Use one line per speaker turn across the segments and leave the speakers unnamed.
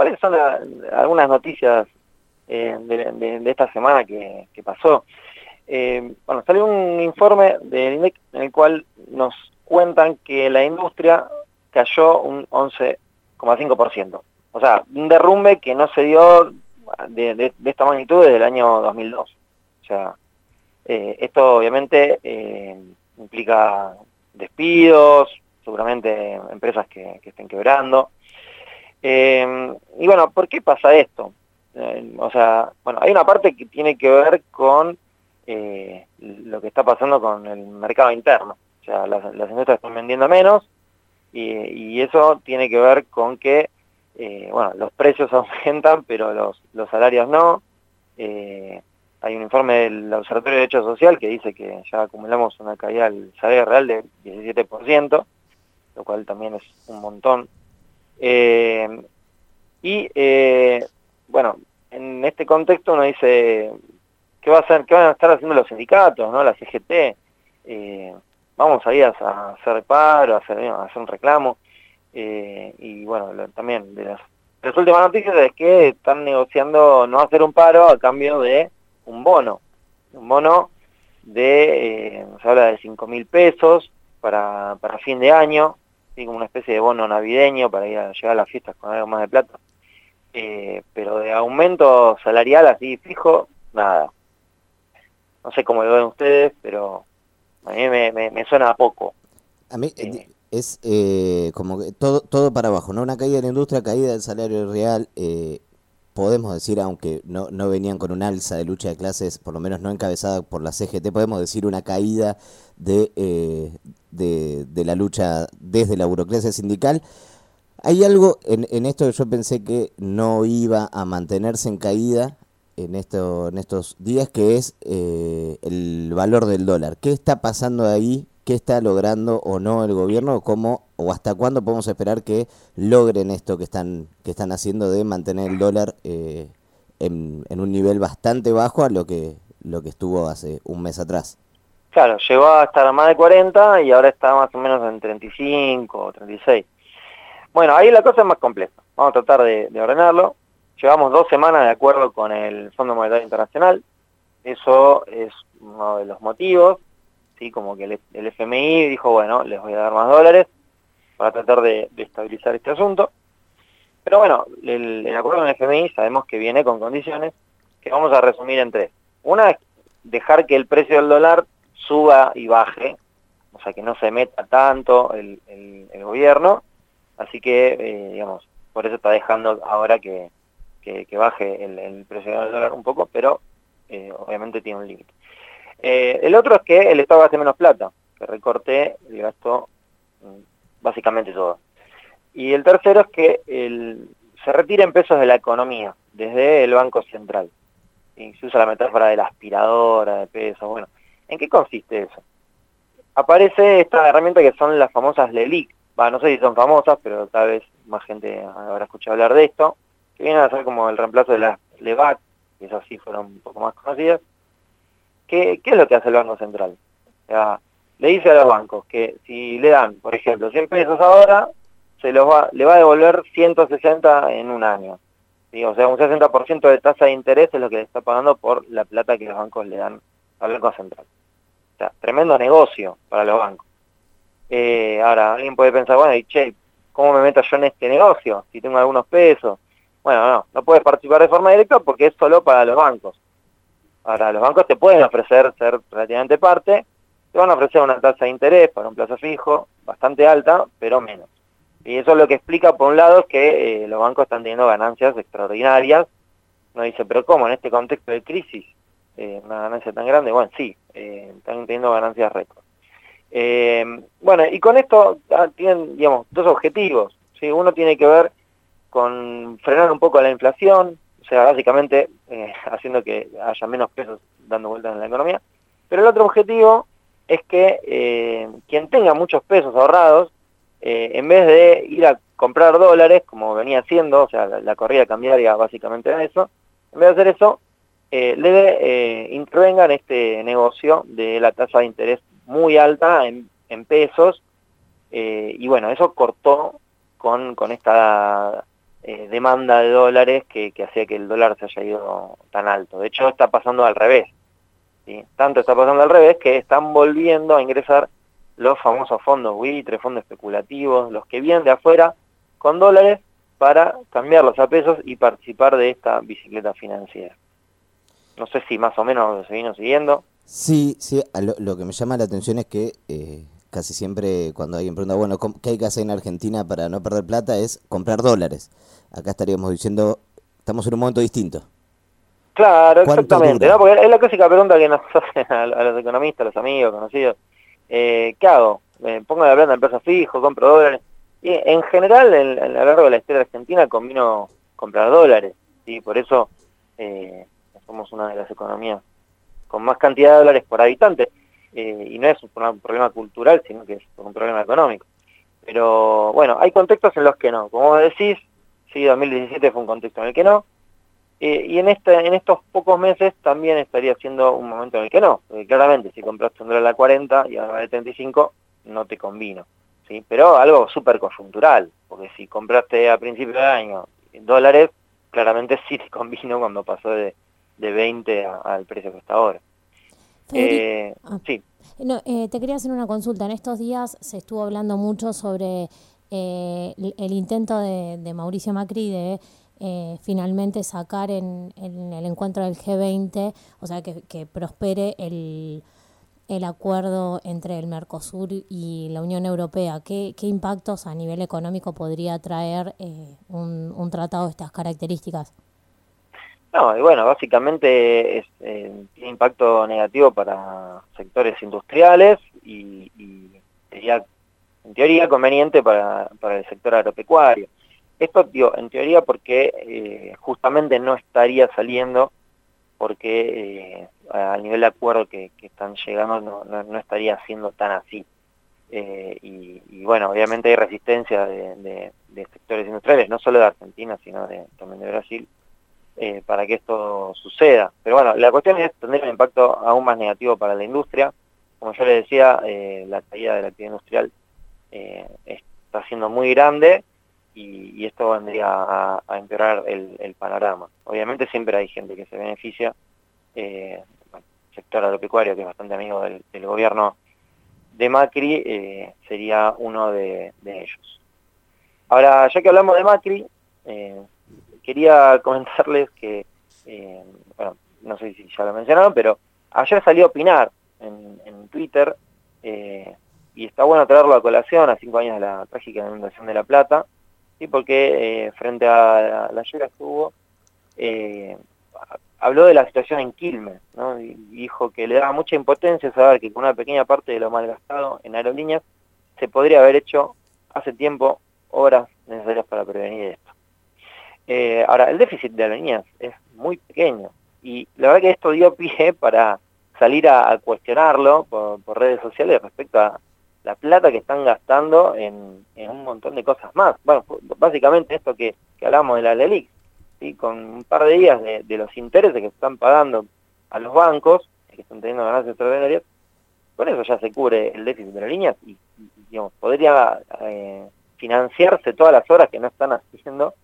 ¿cuáles son algunas noticias eh, de, esta semana que, pasó? Eh, bueno, salió un informe del INEC en el cual nos cuentan que la industria cayó un 11,5%. O sea, un derrumbe que no se dio de, esta magnitud desde el año 2002. O sea, eh, esto obviamente implica despidos, seguramente empresas que, estén quebrando. Eh, y bueno, ¿por qué pasa esto? Eh, o sea, bueno, hay una parte que tiene que ver con eh, lo que está pasando con el mercado interno. O sea, las, industrias están vendiendo menos y, eso tiene que ver con que, bueno, los precios aumentan, pero los, los salarios no. hay un informe del Observatorio de Derecho Social que dice que ya acumulamos una caída del salario real de 17% lo cual también es un montón. Eh, y eh, bueno, en este contexto uno dice, ¿qué, va a hacer, qué van a estar haciendo los sindicatos, ¿no? la CGT? Eh, vamos a ir a, hacer paro, a hacer, a hacer un reclamo. y bueno, también de las, últimas noticias es que están negociando no hacer un paro a cambio de un bono. Un bono de, se habla de 5 mil pesos para, para fin de año, como una especie de bono navideño para ir a llegar a las fiestas con algo más de plata. Eh, pero de aumento salarial así fijo, nada. No sé cómo lo ven ustedes, pero a mí me, suena a poco.
A mí eh, es eh, como que todo, todo para abajo, ¿no? Una caída de la industria, caída del salario real, podemos decir, aunque no, no venían con un alza de lucha de clases, por lo menos no encabezada por la CGT, podemos decir una caída de, eh, de, la lucha desde la burocracia sindical. Hay algo en, en, esto que yo pensé que no iba a mantenerse en caída en, esto, en estos días, que es eh, el valor del dólar. ¿Qué está pasando ahí? ¿Qué está logrando o no el gobierno? ¿Cómo o hasta cuándo podemos esperar que logren esto que están, que están haciendo de mantener el dólar eh, en, un nivel bastante bajo a lo que, lo que estuvo hace un mes atrás.
Claro, llegó a estar más de 40 y ahora está más o menos en 35 o 36. Bueno, ahí la cosa es más compleja. Vamos a tratar de, ordenarlo. Llevamos dos semanas de acuerdo con el Fondo Monetario Internacional. Eso es uno de los motivos. Como que el, el FMI dijo, bueno, les voy a dar más dólares para tratar de, estabilizar este asunto. Pero bueno, el, acuerdo con el FMI sabemos que viene con condiciones que vamos a resumir en tres. Una es dejar que el precio del dólar suba y baje, o sea que no se meta tanto el, gobierno, así que, eh, digamos, por eso está dejando ahora que, baje el, precio del dólar un poco, pero eh, obviamente tiene un límite. Eh, el otro es que el Estado gaste menos plata, que recorte el gasto mm, básicamente todo. Y el tercero es que se retiren pesos de la economía, desde el Banco Central. Y se usa la metáfora de la aspiradora de pesos. Bueno, ¿en qué consiste eso? Aparece esta herramienta que son las famosas LELIC. No sé si son famosas, pero tal vez más gente habrá escuchado hablar de esto, que vienen a ser como el reemplazo de las LEVAC, que esas sí fueron un poco más conocidas. ¿Qué, es lo que hace el Banco Central? Le dice a los bancos que si le dan, por ejemplo, 100 pesos ahora, se los va, le va a devolver 160 en un año. O sea, un 60% de tasa de interés es lo que le está pagando por la plata que los bancos le dan al Banco Central. O sea, tremendo negocio para los bancos. Eh, ahora, alguien puede pensar, bueno, y che, ¿cómo me meto yo en este negocio? Si tengo algunos pesos. Bueno, no, no puedes participar de forma directa porque es solo para los bancos. Ahora, los bancos te pueden ofrecer ser relativamente parte, te van a ofrecer una tasa de interés para un plazo fijo, bastante alta, pero menos. Y eso es lo que explica, por un lado, que eh, los bancos están teniendo ganancias extraordinarias. Uno dice, pero ¿cómo? En este contexto de crisis, eh, una ganancia tan grande. Bueno, sí, eh, están teniendo ganancias récord. bueno, y con esto ah, tienen, digamos, dos objetivos. ¿sí? Uno tiene que ver con frenar un poco la inflación, sea, básicamente haciendo que haya menos pesos dando vueltas en la economía. Pero el otro objetivo es que eh, quien tenga muchos pesos ahorrados, eh, en vez de ir a comprar dólares, como venía haciendo, o sea, la, corrida cambiaria básicamente era eso, en vez de hacer eso, eh, le intervenga en este negocio de la tasa de interés muy alta en, pesos, y bueno, eso cortó con, con esta eh, demanda de dólares que, hacía que el dólar se haya ido tan alto. De hecho, está pasando al revés. Tanto está pasando al revés que están volviendo a ingresar los famosos fondos buitre, fondos especulativos, los que vienen de afuera con dólares para cambiarlos a pesos y participar de esta bicicleta financiera. No sé si más o menos se vino siguiendo.
Sí, sí, lo, que me llama la atención es que eh, casi siempre cuando alguien pregunta, bueno, ¿qué hay que hacer en Argentina para no perder plata? Es comprar dólares. Acá estaríamos diciendo, estamos en un momento distinto.
Claro, exactamente. Porque es la clásica pregunta que nos hacen a, los economistas, a los amigos, conocidos. Eh, ¿Qué hago? Eh, ¿Pongo la plata en peso fijo? ¿Compro dólares? Y en general, en, a lo largo de la historia argentina, convino comprar dólares. ¿sí? Por eso eh, somos una de las economías con más cantidad de dólares por habitante. Eh, y no es un problema cultural, sino que es un problema económico. Pero bueno, hay contextos en los que no. Como decís, sí, 2017 fue un contexto en el que no. Eh, y en, este, en estos pocos meses también estaría siendo un momento en el que no. Porque claramente, si compraste un dólar a 40 y ahora vale 35, no te convino. ¿sí? Pero algo súper coyuntural, porque si compraste a principio de año dólares, claramente sí te convino cuando pasó de, de 20 al precio que está ahora.
Eh, ah. sí. No, eh, te quería hacer una consulta. En estos días se estuvo hablando mucho sobre eh, el, intento de, Mauricio Macri de finalmente sacar en, el encuentro del G20, o sea, que, prospere el, acuerdo entre el Mercosur y la Unión Europea. ¿Qué, impactos a nivel económico podría traer un, un tratado de estas características?
No, y bueno, básicamente eh, tiene impacto negativo para sectores industriales y, sería, en teoría, conveniente para, el sector agropecuario. Esto, digo, en teoría porque eh, justamente no estaría saliendo porque eh, al nivel de acuerdo que, están llegando no, estaría siendo tan así. y, bueno, obviamente hay resistencia de, sectores industriales, no solo de Argentina, sino también de Brasil, eh, para que esto suceda. Pero bueno, la cuestión es tener un impacto aún más negativo para la industria. Como yo le decía, eh, la caída de la actividad industrial eh, está siendo muy grande y, esto vendría a, empeorar el, panorama. Obviamente siempre hay gente que se beneficia, sector agropecuario, que es bastante amigo del, gobierno de Macri, sería uno de, ellos. Ahora, ya que hablamos de Macri, quería comentarles que, eh, bueno, no sé si ya lo mencionaron, pero ayer salió a opinar en, Twitter, eh, y está bueno traerlo a colación a cinco años de la trágica inundación de La Plata, ¿sí? porque eh, frente a la, lluvia que hubo, habló de la situación en Quilmes, y dijo que le daba mucha impotencia saber que con una pequeña parte de lo malgastado en aerolíneas se podría haber hecho hace tiempo horas necesarias para prevenir esto. Eh, ahora, el déficit de aerolíneas es muy pequeño y la verdad que esto dio pie para salir a, cuestionarlo por, redes sociales respecto a la plata que están gastando en, un montón de cosas más. Bueno, básicamente esto que, hablamos de la LELIX, ¿sí? con un par de días de, los intereses que están pagando a los bancos, que están teniendo ganancias extraordinarias, con eso ya se cubre el déficit de aerolíneas y, digamos, podría eh, financiarse todas las horas que no están haciendo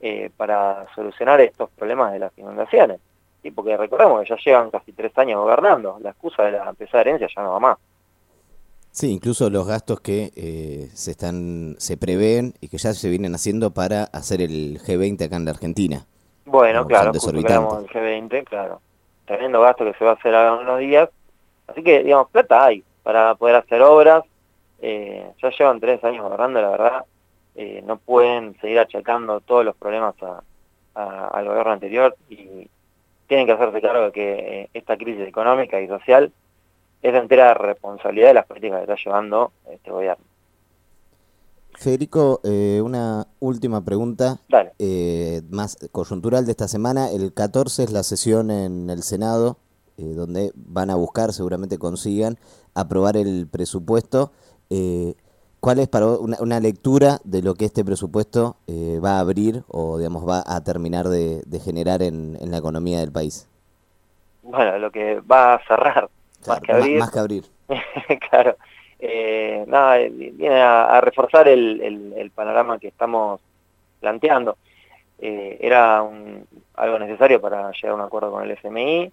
eh, para solucionar estos problemas de las inundaciones. ¿sí? Porque recordemos que ya llevan casi tres años gobernando, la excusa de la pesada herencia ya no va más.
Sí, incluso los gastos que eh, se están se prevén y que ya se vienen haciendo para hacer el G20 acá en la Argentina.
Bueno, claro, justo el G20, claro. Tremendo gasto que se va a hacer ahora unos días. Así que, digamos, plata hay para poder hacer obras. Eh, ya llevan tres años gobernando, la verdad. Eh, no pueden seguir achacando todos los problemas al gobierno anterior y tienen que hacerse cargo de que eh, esta crisis económica y social es de entera responsabilidad de las políticas que está llevando este gobierno.
Federico, eh, una última pregunta, más coyuntural de esta semana. El 14 es la sesión en el Senado, donde van a buscar, seguramente consigan, aprobar el presupuesto. ¿Cuál es para una, lectura de lo que este presupuesto eh, va a abrir o digamos va a terminar de, generar en, la economía del país?
Bueno, lo que va a cerrar, más que abrir.
Más, que abrir.
claro. Eh, nada, viene a, reforzar el, panorama que estamos planteando. era algo necesario para llegar a un acuerdo con el FMI,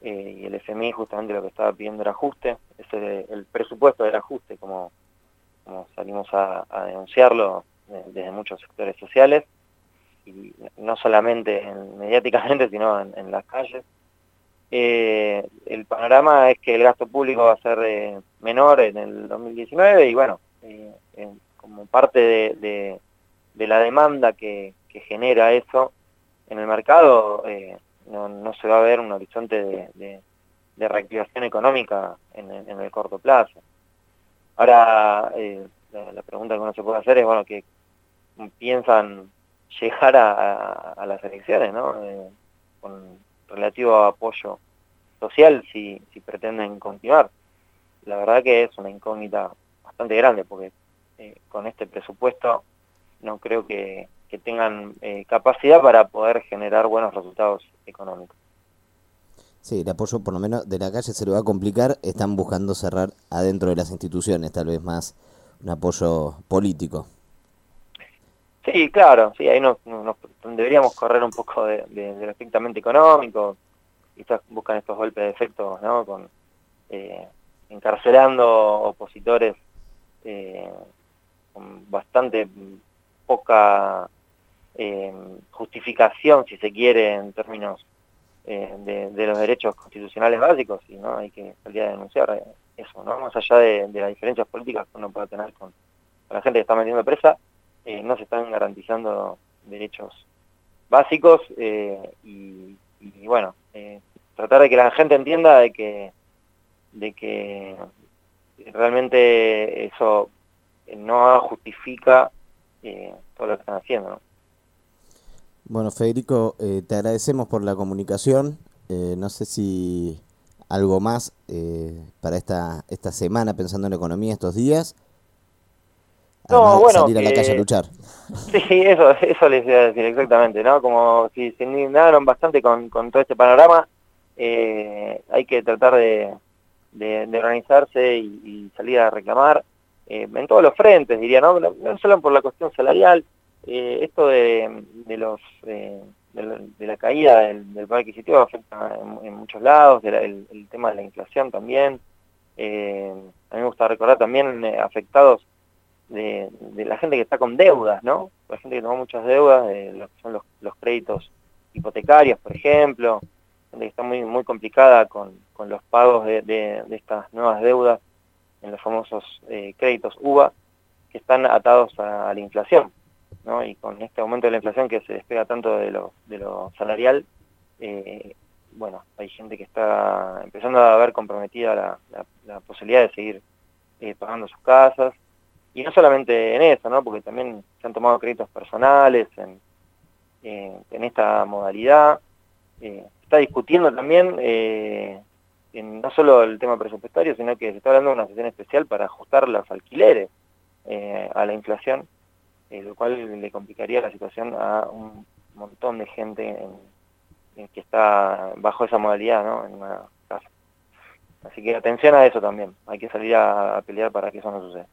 y el FMI justamente lo que estaba pidiendo era ajuste, ese, el presupuesto era ajuste, como, como salimos a, denunciarlo desde muchos sectores sociales, y no solamente mediáticamente, sino en, las calles. Eh, el panorama es que el gasto público va a ser eh, menor en el 2019 y bueno, eh, como parte de, la demanda que, genera eso en el mercado, no, se va a ver un horizonte de, reactivación económica en, el corto plazo. Ahora, la, pregunta que uno se puede hacer es, bueno, que piensan llegar a, las elecciones, ¿no? Eh, con relativo apoyo social, si, si pretenden continuar. La verdad que es una incógnita bastante grande, porque eh, con este presupuesto no creo que, tengan eh, capacidad para poder generar buenos resultados económicos.
Sí, el apoyo por lo menos de la calle se lo va a complicar, están buscando cerrar adentro de las instituciones, tal vez más un apoyo político.
Sí, claro, sí, ahí nos, deberíamos correr un poco de, lo estrictamente económico, quizás buscan estos golpes de efecto, ¿no? Con, eh, encarcelando opositores eh, con bastante poca eh, justificación, si se quiere, en términos de, los derechos constitucionales básicos, y no hay que salir a denunciar eso, ¿no? Más allá de, las diferencias políticas que uno pueda tener con la gente que está metiendo presa, eh, no se están garantizando derechos básicos eh, y, bueno, eh, tratar de que la gente entienda de que, de que realmente eso no justifica todo lo que están haciendo.
Bueno, Federico, te agradecemos por la comunicación. no sé si algo más para esta, esta semana pensando en economía estos días no, bueno, salir a la calle a luchar.
Sí, eso, eso les iba a decir exactamente, ¿no? Como si se indignaron bastante con, todo este panorama, eh, hay que tratar de, organizarse y, salir a reclamar eh, en todos los frentes, diría, ¿no? No solo por la cuestión salarial, eh, esto de, los de, la, caída del, poder adquisitivo afecta en, muchos lados, el, el, tema de la inflación también. a mí me gusta recordar también afectados de, la gente que está con deudas, ¿no? La gente que tomó muchas deudas, de lo que son los, créditos hipotecarios, por ejemplo, gente que está muy, muy complicada con, los pagos de, estas nuevas deudas en los famosos eh, créditos UVA, que están atados a, la inflación, Y con este aumento de la inflación que se despega tanto de lo, salarial, eh, bueno, hay gente que está empezando a ver comprometida la, posibilidad de seguir eh, pagando sus casas, y no solamente en eso, ¿no? porque también se han tomado créditos personales en, esta modalidad. Eh, está discutiendo también no solo el tema presupuestario, sino que se está hablando de una sesión especial para ajustar los alquileres a la inflación, lo cual le complicaría la situación a un montón de gente que está bajo esa modalidad ¿no? en una casa. Así que atención a eso también, hay que salir a pelear para que eso no suceda.